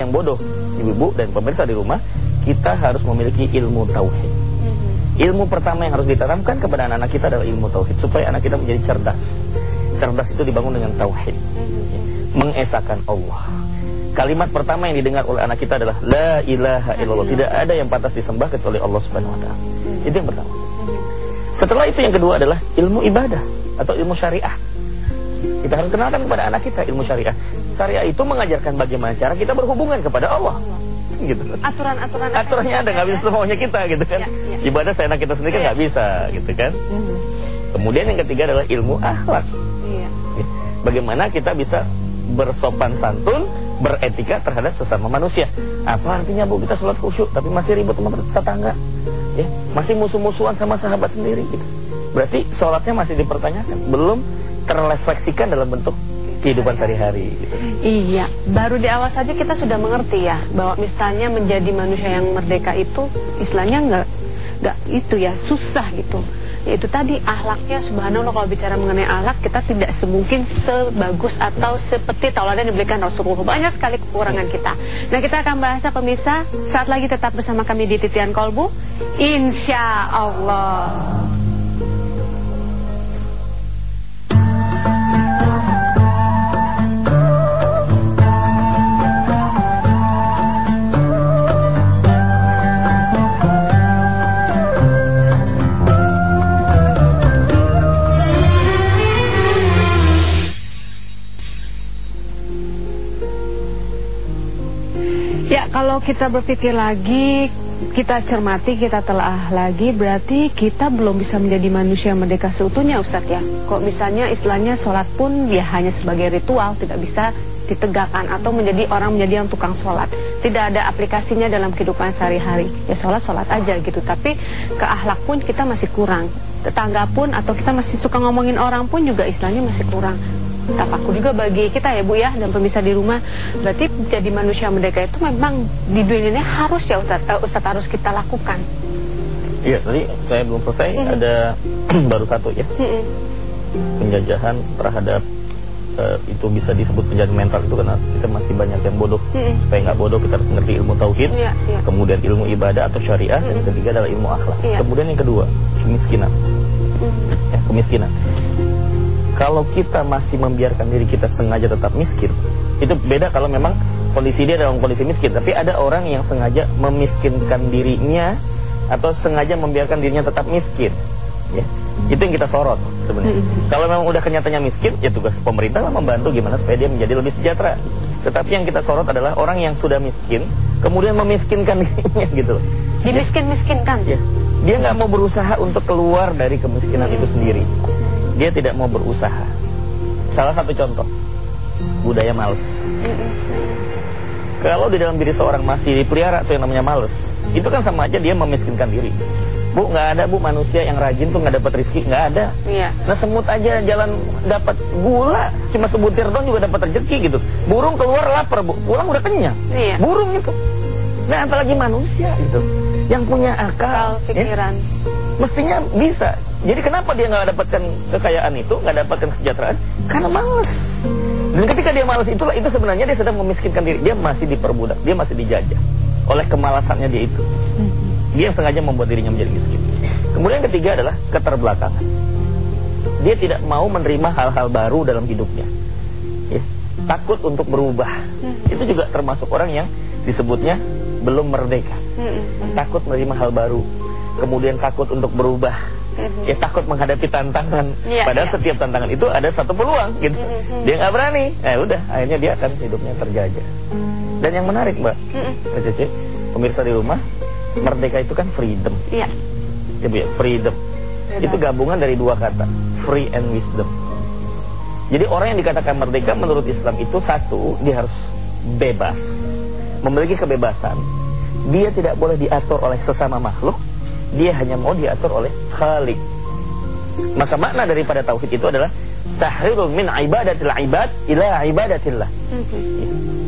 yang bodoh, ibu-ibu dan pemirsa di rumah, kita harus memiliki ilmu tauhid. Mhm. Ilmu pertama yang harus ditanamkan kepada anak-anak kita adalah ilmu tauhid supaya anak kita menjadi cerdas. Cerdas itu dibangun dengan tauhid, Mhm. mengesahkan Allah. Kalimat pertama yang didengar oleh anak kita adalah la ilaha illallah. Tidak ada yang pantas disembah kecuali Allah Subhanahu wa taala. Itu yang pertama. Setelah itu yang kedua adalah ilmu ibadah atau ilmu syariah. Kita harus kenalkan kepada anak kita ilmu syariah. Syariah itu mengajarkan bagaimana cara kita berhubungan kepada Allah. Gitu. Aturan-aturan Aturannya ada nggak bisa semuanya kita gitu kan. Ya, ya. Ibadah seenak kita sendiri kan Iya. nggak bisa gitu kan. Mhm. Kemudian yang ketiga adalah ilmu akhlak. Iya. Ya. Bagaimana kita bisa bersopan santun, beretika terhadap sesama manusia. Apa artinya Bu kita sholat khusyuk tapi masih ribut sama tetangga? Ya, masih musuh-musuhan sama sahabat sendiri gitu. Berarti sholatnya masih dipertanyakan, belum terrefleksikan dalam bentuk kehidupan sehari-hari gitu. Iya, baru di awal saja kita sudah mengerti ya bahwa misalnya menjadi manusia yang merdeka itu istilahnya nggak nggak itu ya susah gitu. Yaitu tadi ahlaknya subhanallah kalau bicara mengenai ahlak kita tidak semungkin sebagus atau seperti tauladan yang diberikan Rasulullah. Banyak sekali kekurangan kita. Nah kita akan bahas pemirsa saat lagi tetap bersama kami di Titian Kolbu. Insya Allah. Kalau kita berpikir lagi, kita cermati, kita telah lagi, berarti kita belum bisa menjadi manusia merdeka seutuhnya, Ustadz ya. Kok misalnya istilahnya sholat pun ya hanya sebagai ritual, tidak bisa ditegakkan atau menjadi orang menjadi yang tukang sholat. Tidak ada aplikasinya dalam kehidupan sehari-hari. Ya sholat, sholat aja gitu. Tapi ke akhlak pun kita masih kurang. Tetangga pun atau kita masih suka ngomongin orang pun juga istilahnya masih kurang tafakur juga bagi kita ya Bu ya dan pemirsa di rumah. Berarti jadi manusia merdeka itu memang di dunia ini harus ya Ustaz, eh, Ustaz harus kita lakukan. Iya, tadi saya belum selesai Mhm. ada baru satu ya, Mm-mm. penjajahan terhadap eh, itu bisa disebut penjajahan mental itu karena kita masih banyak yang bodoh. Mm-mm. Supaya nggak bodoh kita harus mengerti ilmu tauhid, Iya, iya. kemudian ilmu ibadah atau syariah, dan yang Mhm. ketiga adalah ilmu akhlak. Iya. Kemudian yang kedua, kemiskinan. Mm. Ya, kemiskinan. Kalau kita masih membiarkan diri kita sengaja tetap miskin, itu beda kalau memang kondisi dia dalam kondisi miskin. Tapi ada orang yang sengaja memiskinkan dirinya atau sengaja membiarkan dirinya tetap miskin. Ya, itu yang kita sorot sebenarnya. Mm-mm. Kalau memang udah kenyataannya miskin, ya tugas pemerintah lah membantu gimana supaya dia menjadi lebih sejahtera. Tetapi yang kita sorot adalah orang yang sudah miskin, kemudian memiskinkan dirinya gitu loh. Dimiskin-miskinkan. Ya, dia nggak mau berusaha untuk keluar dari kemiskinan itu sendiri. Dia tidak mau berusaha. Salah satu contoh, budaya males. Kalau di dalam diri seorang masih dipelihara tuh yang namanya males, itu kan sama aja dia memiskinkan diri. Bu, nggak ada bu manusia yang rajin tuh nggak dapat rezeki, nggak ada. Iya. Nah semut aja jalan dapat gula, cuma sebutir dong juga dapat rezeki gitu. Burung keluar lapar bu, pulang udah kenyang. Iya. Burung itu. Nah apalagi manusia gitu, yang punya akal, Akal, ya, pikiran. Mestinya bisa. Jadi kenapa dia nggak dapatkan kekayaan itu, nggak dapatkan kesejahteraan? Karena males. Dan ketika dia malas itulah itu sebenarnya dia sedang memiskinkan diri. Dia masih diperbudak, dia masih dijajah oleh kemalasannya dia itu. Mm. Dia yang sengaja membuat dirinya menjadi miskin. Kemudian yang ketiga adalah keterbelakangan. Dia tidak mau menerima hal-hal baru dalam hidupnya. Ya, takut untuk berubah. Hmm. Itu juga termasuk orang yang disebutnya belum merdeka. Mm-mm. Takut menerima hal baru. Kemudian takut untuk berubah. Mhm. Ya takut menghadapi tantangan. Iya, Padahal iya. setiap tantangan itu ada satu peluang gitu. Mhm. Dia nggak berani. Eh udah, akhirnya dia akan hidupnya terjajah. Dan yang menarik, Mbak, Mm-mm. Mbak Cece, pemirsa di rumah, merdeka itu kan freedom. Iya. Ya, Bu, ya, freedom. Bebas. Itu gabungan dari dua kata, free and wisdom. Jadi orang yang dikatakan merdeka menurut Islam itu satu, dia harus bebas. Memiliki kebebasan. Dia tidak boleh diatur oleh sesama makhluk, dia hanya mau diatur oleh Khalik. Maka makna daripada tauhid itu adalah tahrirul min ibadatil ibad ila ibadatillah.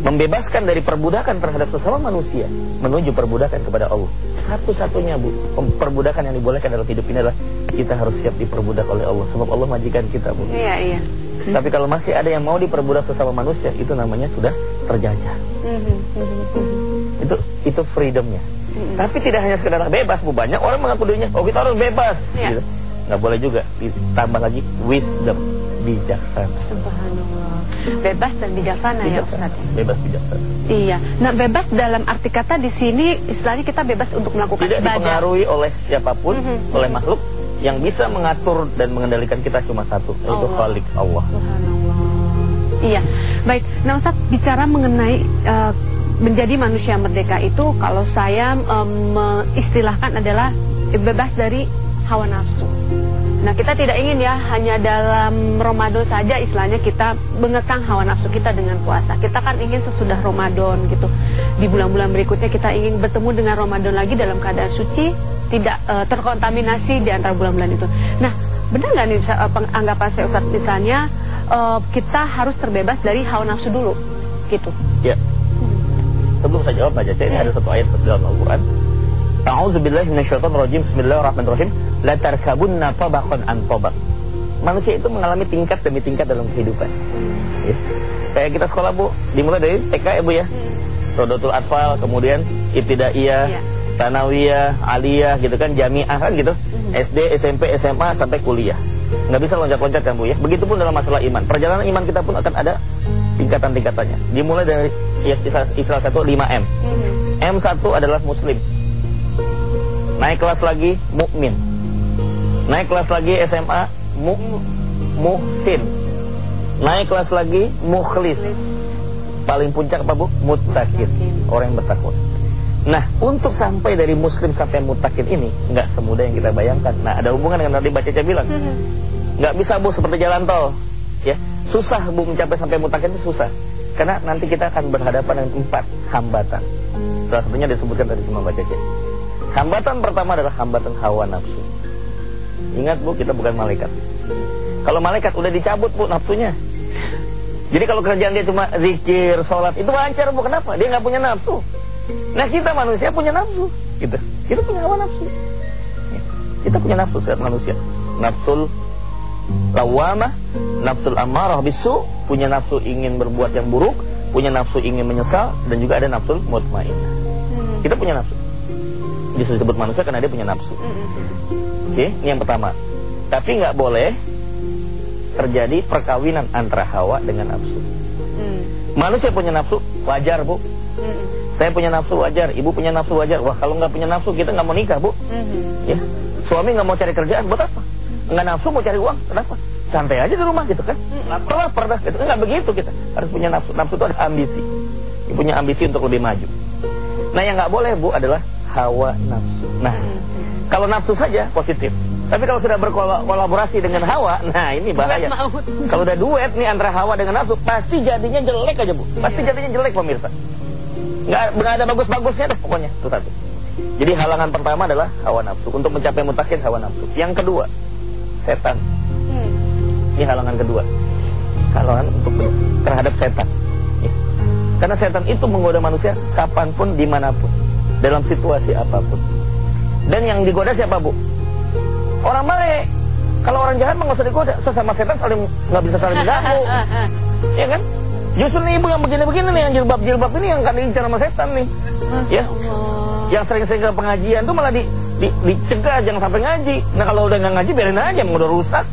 Membebaskan dari perbudakan terhadap sesama manusia menuju perbudakan kepada Allah. Satu-satunya Bu, perbudakan yang dibolehkan dalam hidup ini adalah kita harus siap diperbudak oleh Allah sebab Allah majikan kita, Bu. Iya, iya. Tapi kalau masih ada yang mau diperbudak sesama manusia, itu namanya sudah terjajah. Mhm, mhm, mhm. Itu itu freedomnya. Mhm. Tapi tidak hanya sekedar bebas, Bu. Banyak orang mengaku dirinya, oh kita harus bebas. Iya. Gitu. Nggak boleh juga. Ditambah lagi wisdom, bijaksana. Subhanallah. Bebas dan bijaksana ya Bijaksana. Ustaz. ya? Bebas bijaksana. Iya. Nah, bebas dalam arti kata di sini istilahnya kita bebas untuk melakukan Tidak ibadah. dipengaruhi oleh siapa pun, Mhm. oleh makhluk yang bisa mengatur dan mengendalikan kita cuma satu, yaitu Allah. Khalik Allah. Subhanallah. Iya. Baik. Nah, Ustaz bicara mengenai eh, menjadi manusia merdeka itu kalau saya em, mengistilahkan adalah bebas dari hawa nafsu. Nah, kita tidak ingin ya hanya dalam Ramadan saja istilahnya kita mengekang hawa nafsu kita dengan puasa. Kita kan ingin sesudah Ramadan gitu. Di bulan-bulan berikutnya kita ingin bertemu dengan Ramadan lagi dalam keadaan suci, tidak eh, terkontaminasi di antara bulan-bulan itu. Nah, benar nggak nih peng- anggapan saya Ustaz misalnya eh, kita harus terbebas dari hawa nafsu dulu gitu. Ya, sebelum saya jawab aja, ini ada satu ayat dalam Al-Quran. A'udzubillahi minasyaitonirrajim. Bismillahirrahmanirrahim. La tarkabunna tabaqan an tabaq. Manusia itu mengalami tingkat demi tingkat dalam kehidupan. Ya. Kayak kita sekolah Bu, dimulai dari TK ya Bu ya. Rodotul Atfal, kemudian Ibtidaiyah, Iya. Tanawiyah, Aliyah gitu kan, Jami'ah kan gitu. Mhm. SD, SMP, SMA sampai kuliah. Nggak bisa loncat-loncat kan Bu ya. Begitupun dalam masalah iman. Perjalanan iman kita pun akan ada tingkatan-tingkatannya. Dimulai dari ya, istilah, istilah satu 5M. M1 adalah muslim. Naik kelas lagi mukmin. Naik kelas lagi SMA mu muhsin. Naik kelas lagi mukhlis. Paling puncak apa Bu? Muttaqin. Orang yang bertakwa. Nah, untuk sampai dari muslim sampai muttaqin ini nggak semudah yang kita bayangkan. Nah, ada hubungan dengan tadi Mbak Cece bilang. Nggak bisa Bu seperti jalan tol. Ya, susah Bu mencapai sampai muttaqin itu susah. Karena nanti kita akan berhadapan dengan empat hambatan. Salah satunya disebutkan tadi sama Mbak. Hambatan pertama adalah hambatan hawa nafsu. Ingat Bu, kita bukan malaikat. Kalau malaikat udah dicabut Bu nafsunya. Jadi kalau kerjaan dia cuma zikir, sholat, itu lancar Bu. Kenapa? Dia nggak punya nafsu. Nah kita manusia punya nafsu. Gitu. Kita punya hawa nafsu. Ya. Kita punya nafsu setiap manusia. Nafsul lawamah, nafsul amarah bisu, punya nafsu ingin berbuat yang buruk, punya nafsu ingin menyesal, dan juga ada nafsul mutmainnah. Kita punya nafsu. Disebut manusia karena dia punya nafsu. Oke, ini yang pertama. Tapi nggak boleh terjadi perkawinan antara hawa dengan nafsu. Manusia punya nafsu wajar bu. Saya punya nafsu wajar, ibu punya nafsu wajar. Wah kalau nggak punya nafsu kita nggak mau nikah bu. Ya, suami nggak mau cari kerjaan buat apa? Nggak nafsu mau cari uang, kenapa? Santai aja di rumah gitu kan? Lapar lapar dah, gitu. Nggak begitu kita. Harus punya nafsu. Nafsu itu ada ambisi. Dia punya ambisi untuk lebih maju. Nah yang nggak boleh bu adalah hawa nafsu. Nah kalau nafsu saja positif. Tapi kalau sudah berkolaborasi dengan hawa, nah ini bahaya. Kalau udah duet nih antara hawa dengan nafsu, pasti jadinya jelek aja bu. Pasti jadinya jelek pemirsa. Nggak, nggak ada bagus-bagusnya dah pokoknya. Itu satu. Jadi halangan pertama adalah hawa nafsu. Untuk mencapai mutakin hawa nafsu. Yang kedua, setan. Ini halangan kedua. Halangan untuk terhadap setan. Ya. Karena setan itu menggoda manusia kapan pun, di mana pun. Dalam situasi apa pun. Dan yang digoda siapa bu? Orang baik. Kalau orang jahat nggak usah digoda. Sesama setan saling nggak bisa saling mengganggu. ya kan? Justru nih ibu yang begini-begini nih yang jilbab-jilbab ini yang kan diincar sama setan nih. Ya. Yang sering-sering ke pengajian tuh malah di, di, dicegah jangan sampai ngaji. Nah kalau udah nggak ngaji biarin aja, emang udah rusak.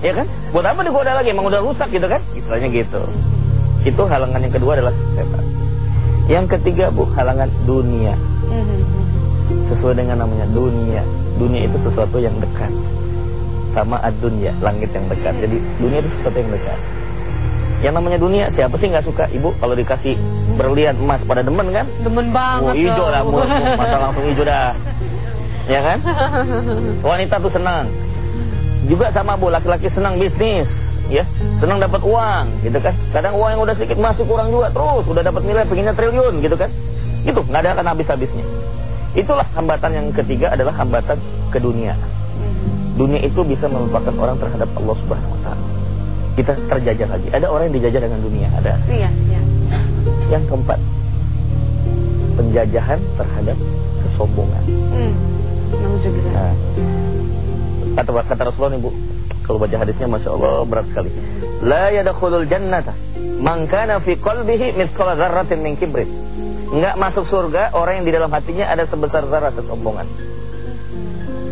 Ya kan? Buat apa digoda lagi? Emang udah rusak gitu kan? Istilahnya gitu. Itu halangan yang kedua adalah setan. Yang ketiga bu, halangan dunia. Sesuai dengan namanya dunia. Dunia itu sesuatu yang dekat. Sama ad-dunya, langit yang dekat. Jadi dunia itu sesuatu yang dekat. Yang namanya dunia, siapa sih nggak suka ibu kalau dikasih berlian emas pada demen kan? Demen banget. Oh, hijau dah, bu. mata langsung hijau dah. Ya kan? Wanita tuh senang. Juga sama bu, laki-laki senang bisnis, ya, senang dapat uang, gitu kan? Kadang uang yang udah sedikit masih kurang juga, terus udah dapat nilai pengennya triliun, gitu kan? Itu nggak ada akan habis-habisnya. Itulah hambatan yang ketiga adalah hambatan ke dunia. Dunia itu bisa melupakan orang terhadap Allah Subhanahu Wa Taala. kita terjajah lagi. Ada orang yang dijajah dengan dunia, ada. Iya, iya. Yang keempat, penjajahan terhadap kesombongan. Hmm. Nauzubillah. Nah, kata kata Rasulullah nih Bu, kalau baca hadisnya masya Allah berat sekali. La yadkhulul jannata man kana fi qalbihi mithqala dzarratin min kibrit. Enggak masuk surga orang yang di dalam hatinya ada sebesar zarah kesombongan.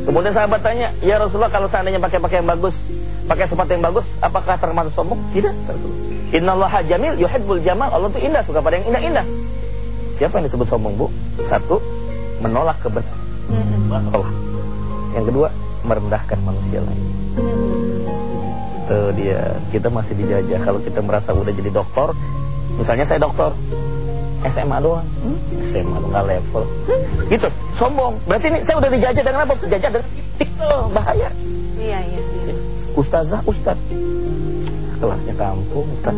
Kemudian sahabat tanya, "Ya Rasulullah kalau seandainya pakai pakaian bagus, pakai sepatu yang bagus, apakah termasuk sombong?" Tidak, Rasulullah. Innallaha jamil yuhibbul jamal. Allah itu indah, suka pada yang indah-indah. Siapa yang disebut sombong, Bu? Satu, menolak kebenaran. Hmm. Allah. Yang kedua, merendahkan manusia lain. Tuh dia, kita masih dijajah. Kalau kita merasa udah jadi dokter, misalnya saya dokter, SMA doang, hmm? SMA doang level, gitu, sombong. Berarti ini saya udah dijajah dengan apa? Dijajah dengan itu bahaya. Iya, iya, iya. Ustazah, ustaz, kelasnya kampung, ustaz,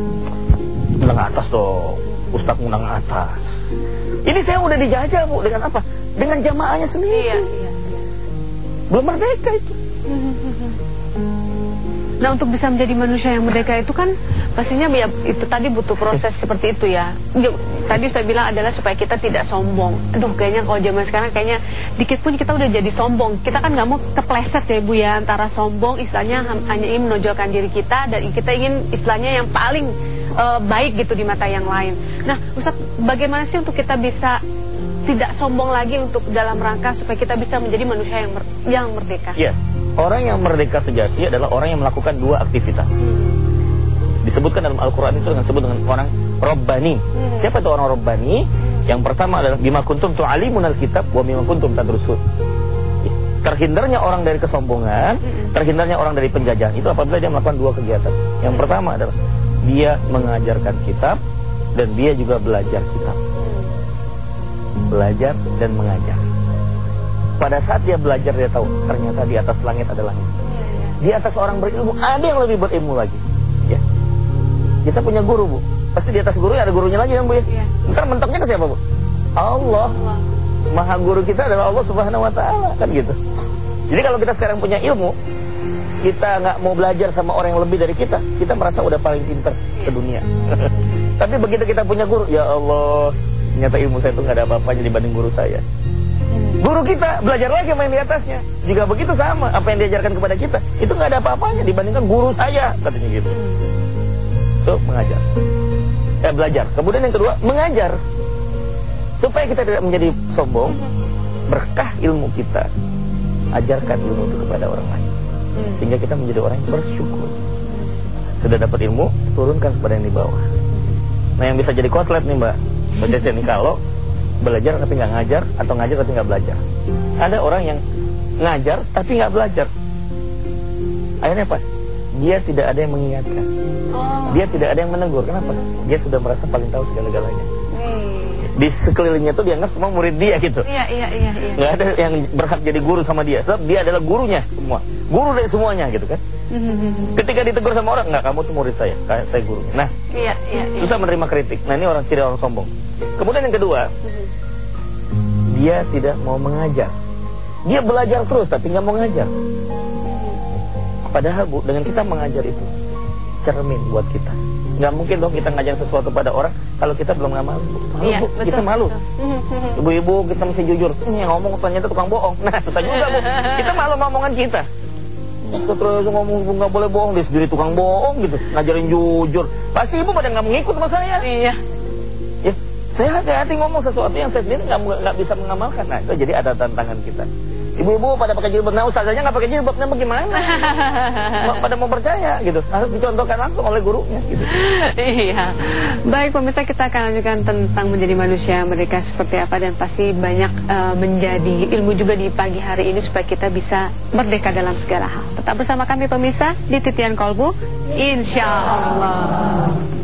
menang atas dong, ustaz menang atas. Ini saya udah dijajah bu, dengan apa? Dengan jamaahnya sendiri. Iya, iya. Belum merdeka itu. Nah untuk bisa menjadi manusia yang merdeka itu kan pastinya ya itu tadi butuh proses seperti itu ya. Ya, Tadi saya bilang adalah supaya kita tidak sombong. Aduh kayaknya kalau zaman sekarang kayaknya dikit pun kita udah jadi sombong. Kita kan nggak mau kepleset ya Bu ya antara sombong istilahnya hanya ingin menonjolkan diri kita dan kita ingin istilahnya yang paling eh, baik gitu di mata yang lain. Nah Ustaz bagaimana sih untuk kita bisa tidak sombong lagi untuk dalam rangka supaya kita bisa menjadi manusia yang mer- yang merdeka. Iya, orang yang merdeka sejati adalah orang yang melakukan dua aktivitas. Disebutkan dalam Al-Quran itu dengan sebut dengan orang Robbani. Hmm. Siapa itu orang Robbani? Yang pertama adalah bima kuntum tu'alimun al-kitab wa bima kuntum tadrusun. Ya, Terhindarnya orang dari kesombongan, Hmm. terhindarnya orang dari penjajahan itu apabila dia melakukan dua kegiatan. Yang Hmm. pertama adalah dia mengajarkan kitab dan dia juga belajar kitab. Belajar dan mengajar. Pada saat dia belajar dia tahu ternyata di atas langit ada langit. Di atas orang berilmu ada yang lebih berilmu lagi. Ya. Kita punya guru, Bu. Pasti di atas guru ada gurunya lagi kan, Bu ya? Iya. Ntar mentoknya ke siapa, Bu? Allah. Maha guru kita adalah Allah Subhanahu wa taala, kan gitu. Jadi kalau kita sekarang punya ilmu, kita nggak mau belajar sama orang yang lebih dari kita, kita merasa udah paling pintar sedunia. Tapi begitu kita punya guru, ya Allah, ternyata ilmu saya itu nggak ada apa-apanya dibanding guru saya. Guru kita belajar lagi main di atasnya. Jika begitu sama, apa yang diajarkan kepada kita, itu nggak ada apa-apanya dibandingkan guru saya, katanya gitu. So, mengajar. Eh, belajar. Kemudian yang kedua, mengajar. Supaya kita tidak menjadi sombong, berkah ilmu kita, ajarkan ilmu itu kepada orang lain. Sehingga kita menjadi orang yang bersyukur. Sudah dapat ilmu, turunkan kepada yang di bawah. Nah yang bisa jadi koslet nih mbak, nih kalau belajar tapi nggak ngajar atau ngajar tapi nggak belajar. Ada orang yang ngajar tapi nggak belajar. Akhirnya apa? Dia tidak ada yang mengingatkan. Oh. Dia tidak ada yang menegur. Kenapa? Dia sudah merasa paling tahu segala-galanya. Di sekelilingnya tuh dianggap semua murid dia gitu. Iya, iya, iya, iya. Nggak ada yang berhak jadi guru sama dia. Sebab dia adalah gurunya semua. Guru dari semuanya gitu kan. Ketika ditegur sama orang, nggak kamu tuh murid saya, saya gurunya. Nah, Iya, iya, iya. susah menerima kritik. Nah ini orang ciri orang sombong. Kemudian yang kedua, dia tidak mau mengajar. Dia belajar terus tapi nggak mau ngajar. Padahal bu, dengan kita mengajar itu cermin buat kita. Nggak mungkin dong kita ngajar sesuatu pada orang kalau kita belum. Bu. Malu, Iya, bu. betul. Kita malu. Ibu-ibu kita mesti jujur. Ini yang ngomong ternyata tukang bohong. Nah, susah juga bu. Kita malu sama omongan kita. Kita terus ngomong ibu nggak boleh bohong, dia sendiri tukang bohong gitu, ngajarin jujur. Pasti ibu pada nggak mengikut sama saya. Iya. Ya, saya hati-hati ngomong sesuatu yang saya sendiri nggak nggak bisa mengamalkan. Nah, itu jadi ada tantangan kita. Ibu-ibu pada pakai jilbab, nah ustazahnya nggak pakai jilbab, nah bagaimana? Ma- pada mau percaya gitu, harus dicontohkan langsung oleh gurunya gitu. iya. Baik pemirsa kita akan lanjutkan tentang menjadi manusia mereka seperti apa dan pasti banyak eh, menjadi ilmu juga di pagi hari ini supaya kita bisa merdeka dalam segala hal. Tetap bersama kami pemirsa di Titian Kolbu. Insya Allah.